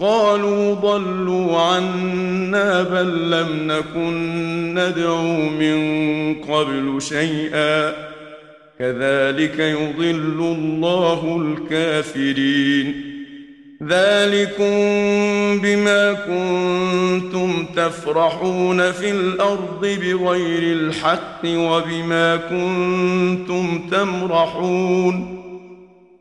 قالوا ضلوا عنا بل لم نكن ندعو من قبل شيئا كذلك يضل الله الكافرين. ذلكم بما كنتم تفرحون في الأرض بغير الحق وبما كنتم تمرحون.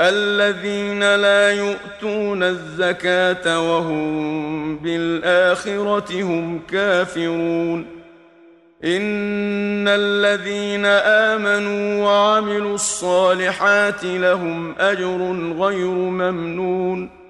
الذين لا يؤتون الزكاة وهم بالآخرة هم كافرون. إن الذين آمنوا وعملوا الصالحات لهم أجر غير ممنون.